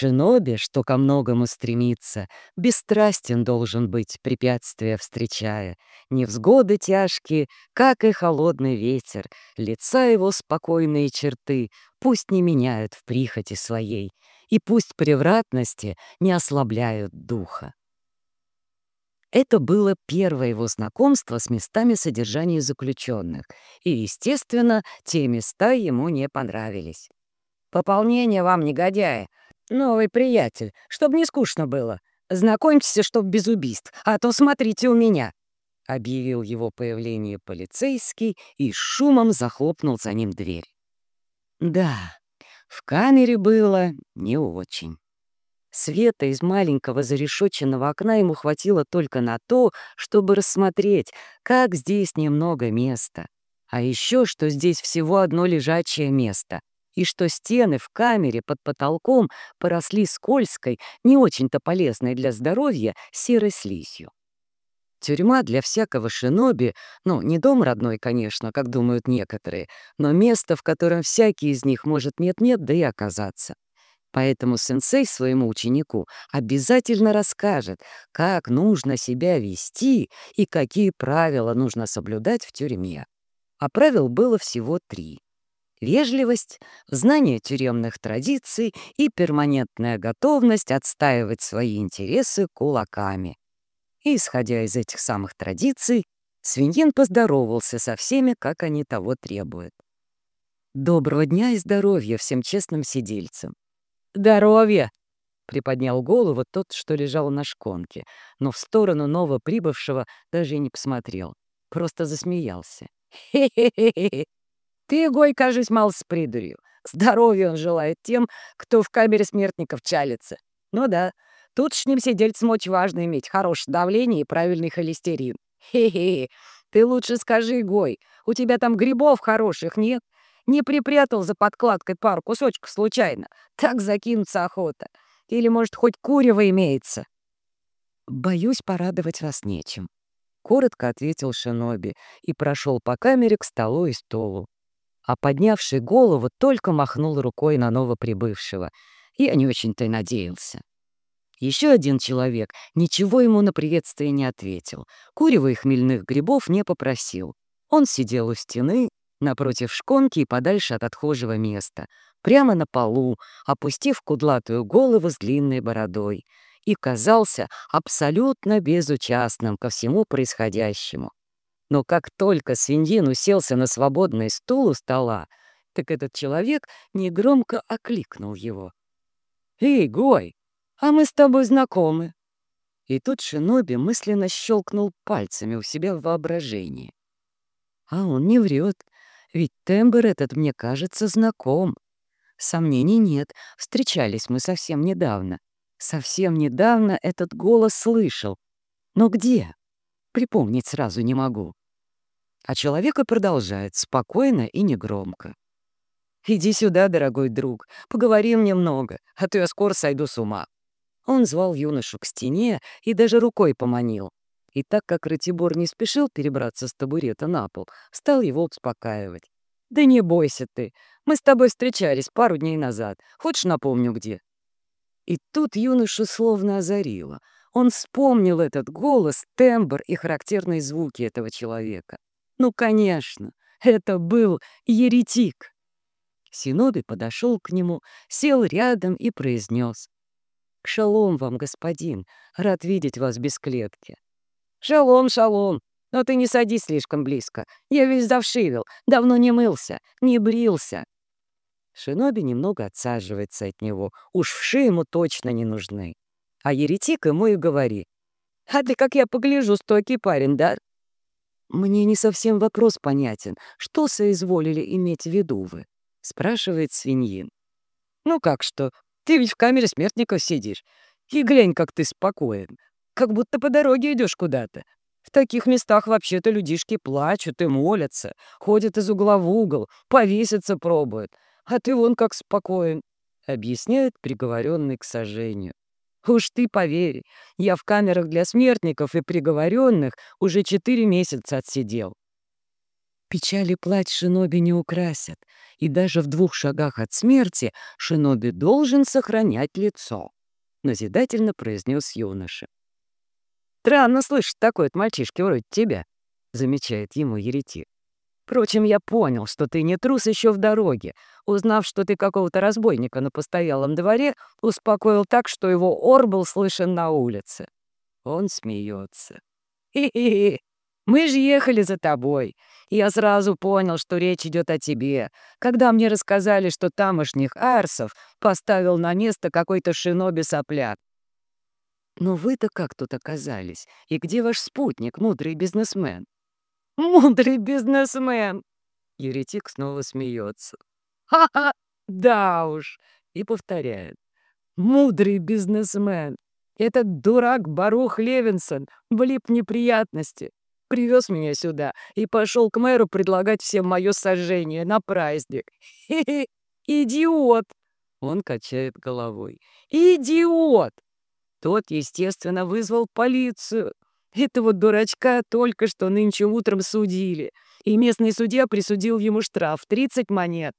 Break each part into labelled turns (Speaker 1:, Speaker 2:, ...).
Speaker 1: Шиноби, что ко многому стремится, бесстрастен должен быть, препятствия встречая. Невзгоды тяжкие, как и холодный ветер, лица его спокойные черты пусть не меняют в прихоти своей, и пусть превратности не ослабляют духа. Это было первое его знакомство с местами содержания заключенных, и, естественно, те места ему не понравились.
Speaker 2: «Пополнение вам, негодяи!» «Новый приятель, чтобы не скучно было. Знакомьтесь, чтоб без убийств, а то смотрите у меня!»
Speaker 1: Объявил его появление полицейский и шумом захлопнул за ним дверь. Да, в камере было не очень. Света из маленького зарешоченного окна ему хватило только на то, чтобы рассмотреть, как здесь немного места. А еще, что здесь всего одно лежачее место, и что стены в камере под потолком поросли скользкой, не очень-то полезной для здоровья, серой слизью. Тюрьма для всякого шиноби, ну, не дом родной, конечно, как думают некоторые, но место, в котором всякий из них может нет-нет, да и оказаться. Поэтому сенсей своему ученику обязательно расскажет, как нужно себя вести и какие правила нужно соблюдать в тюрьме. А правил было всего три вежливость, знание тюремных традиций и перманентная готовность отстаивать свои интересы кулаками. И, исходя из этих самых традиций, свиньин поздоровался со всеми, как они того требуют. «Доброго дня и здоровья всем честным сидельцам!»
Speaker 2: «Здоровья!»
Speaker 1: — приподнял голову тот, что лежал на шконке, но в сторону новоприбывшего даже и не посмотрел, просто засмеялся.
Speaker 2: «Хе-хе-хе! Ты, Гой, кажись, мал с придурью. Здоровья он желает тем, кто в камере смертников чалится. Ну да, тут с ним сидельцам очень важно иметь хорошее давление и правильный холестерин. Хе-хе, ты лучше скажи, Гой, у тебя там грибов хороших нет? Не припрятал за подкладкой пару кусочков случайно? Так закинуться охота. Или, может, хоть курево имеется?
Speaker 1: Боюсь, порадовать вас нечем. Коротко ответил Шиноби и прошел по камере к столу и столу а поднявший голову только махнул рукой на новоприбывшего. Я не очень-то и надеялся. Еще один человек ничего ему на приветствие не ответил. Курева и хмельных грибов не попросил. Он сидел у стены, напротив шконки и подальше от отхожего места, прямо на полу, опустив кудлатую голову с длинной бородой, и казался абсолютно безучастным ко всему происходящему. Но как только свиньин уселся на свободный стул у стола, так этот человек негромко окликнул его. «Эй, Гой, а мы с тобой знакомы!» И тут Шиноби мысленно щелкнул пальцами у себя в воображении. А он не врет, ведь тембр этот мне кажется знаком. Сомнений нет, встречались мы совсем недавно. Совсем недавно этот голос слышал. Но где? Припомнить сразу не могу. А человека продолжает спокойно и негромко. «Иди сюда, дорогой друг, поговорим немного, а то я скоро сойду с ума». Он звал юношу к стене и даже рукой поманил. И так как Ратибор не спешил перебраться с табурета на пол, стал его успокаивать. «Да не бойся ты, мы с тобой встречались пару дней назад. Хочешь, напомню, где?» И тут юношу словно озарило. Он вспомнил этот голос, тембр и характерные звуки этого человека. Ну, конечно, это был еретик. Синоби подошел к нему, сел рядом и произнес. «Шалом вам, господин, рад видеть вас без клетки».
Speaker 2: «Шалом, шалом, но ты не садись слишком близко. Я весь завшивил, давно не мылся, не брился».
Speaker 1: Шиноби немного отсаживается от него, уж вши ему точно не нужны. А еретик ему и говорит.
Speaker 2: «А ты, как я погляжу, стойкий парень, да?
Speaker 1: «Мне не совсем вопрос понятен. Что соизволили иметь в виду вы?» — спрашивает свиньин.
Speaker 2: «Ну как что? Ты ведь в камере смертников сидишь. И глянь, как ты спокоен. Как будто по дороге идешь куда-то. В таких местах вообще-то людишки плачут и молятся, ходят из угла в угол, повеситься пробуют. А ты вон как спокоен», — объясняет приговоренный к сожжению. Уж ты поверь, я в камерах для смертников и приговоренных уже четыре месяца отсидел.
Speaker 1: Печали плать Шиноби не украсят, и даже в двух шагах от смерти Шиноби должен сохранять лицо», — назидательно произнес юноша.
Speaker 2: «Странно слышать такое от мальчишки вроде тебя», — замечает ему еретик. «Впрочем, я понял, что ты не трус еще в дороге. Узнав, что ты какого-то разбойника на постоялом дворе, успокоил так, что его ор был слышен на улице». Он смеется. «Хи-хи-хи! Мы же ехали за тобой. Я сразу понял, что речь идет о тебе. Когда мне рассказали, что тамошних арсов поставил на место какой-то шиноби-сопляк.
Speaker 1: Но вы-то как тут оказались? И где ваш спутник, мудрый бизнесмен?
Speaker 2: Мудрый бизнесмен!
Speaker 1: Еретик снова смеется.
Speaker 2: Ха-ха! Да уж! И повторяет. Мудрый бизнесмен! Этот дурак Барух Левинсон влип неприятности привез меня сюда и пошел к мэру предлагать всем мое сожжение на праздник. Хе-хе, идиот!» Он качает головой. «Идиот!» Тот, естественно, вызвал полицию. Этого дурачка только что нынче утром судили, и местный судья присудил ему штраф 30 монет,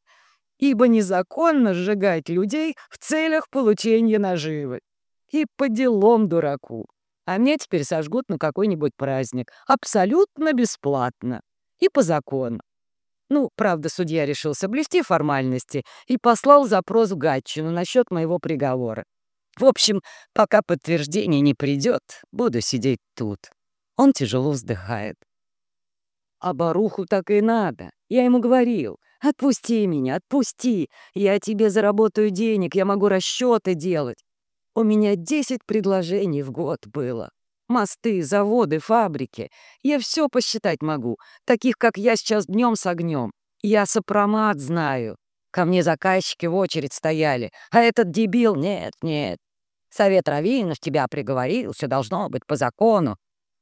Speaker 2: ибо незаконно сжигать людей в целях получения наживы. И по делам дураку а мне теперь сожгут на какой-нибудь праздник. Абсолютно бесплатно. И по закону. Ну, правда, судья решил соблюсти формальности и послал запрос в Гатчину насчет моего приговора. В общем, пока подтверждение не придет, буду сидеть тут. Он тяжело вздыхает. А Баруху так и надо. Я ему говорил, отпусти меня, отпусти. Я тебе заработаю денег, я могу расчеты делать. У меня 10 предложений в год было. Мосты, заводы, фабрики. Я все посчитать могу, таких, как я сейчас днем с огнем. Я сопромат знаю. Ко мне заказчики в очередь стояли, а этот дебил — нет, нет. Совет Равинов тебя приговорил, все должно быть по закону.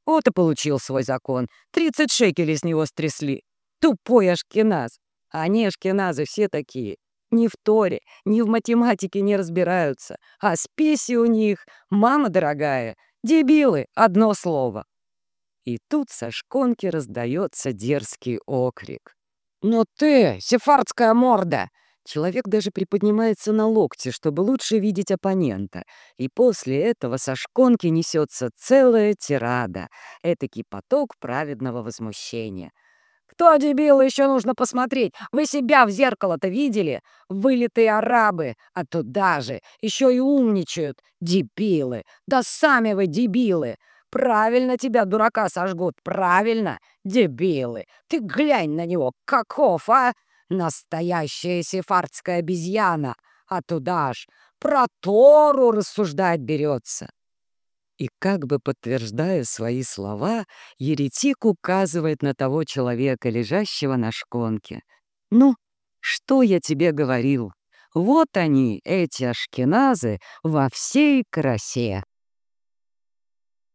Speaker 2: Вот и получил свой закон. 30 шекелей с него стрясли. Тупой ашкеназ. А они ашкеназы все такие. Ни в Торе, ни в математике не разбираются. А спеси у них, мама дорогая, дебилы, одно слово. И тут со шконки раздается дерзкий окрик. «Ну ты, сефардская морда!» Человек даже приподнимается на локте, чтобы лучше видеть оппонента. И после этого со шконки несется целая тирада, этакий поток праведного возмущения — кто дебил, еще нужно посмотреть. Вы себя в зеркало-то видели? Вылитые арабы, а туда же еще и умничают. Дебилы. Да сами вы дебилы. Правильно тебя, дурака, сожгут. Правильно. Дебилы. Ты глянь на него. Каков, а? Настоящая сефардская обезьяна. А туда ж про Тору рассуждать берется. И как бы подтверждая свои слова, еретик указывает на того человека, лежащего на шконке. «Ну, что я тебе говорил? Вот они, эти ашкеназы, во всей красе!»